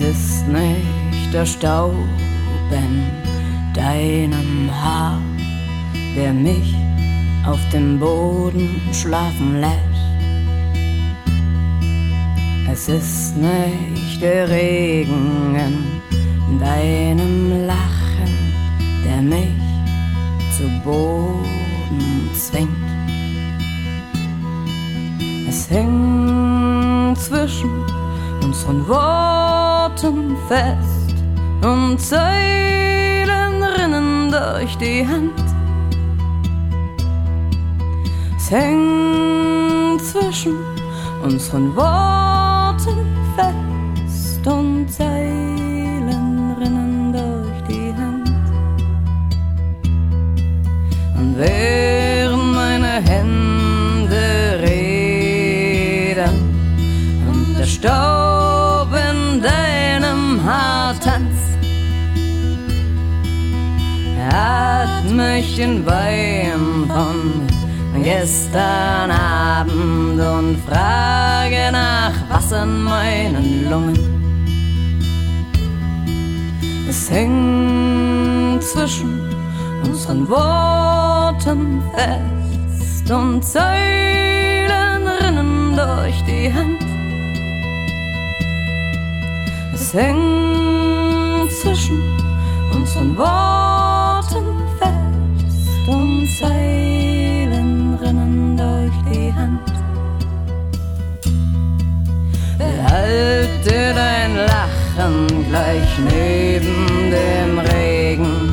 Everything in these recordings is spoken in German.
ist nicht der Staub in deinem Haar, der mich auf dem Boden schlafen lässt. Es ist nicht der Regen in deinem Lachen, der mich zu Boden zwingt. Es hängt zwischen unseren Worten fest und Zeilen rinnen durch die Hand. Es hängt zwischen unseren Worten Haar tanzt, hat mich den Wein von gestern Abend und frage nach was in meinen Lungen. Es hängt zwischen unseren Worten fest und Zeilen rinnen durch die Hand. Es hängt zwischen unseren Worten fest und Zeilen rinnen durch die Hand. Behalte dein Lachen gleich neben dem Regen.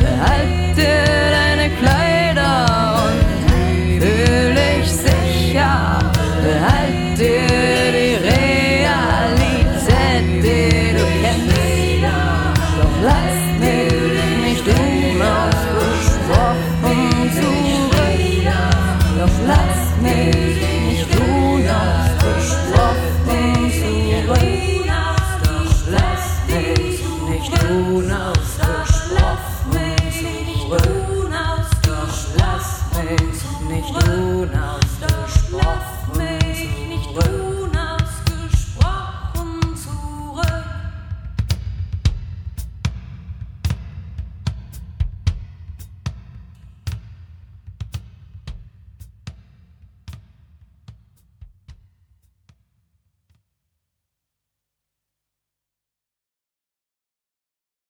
Behalte mich nicht, du darfst dich schlafen, so weit.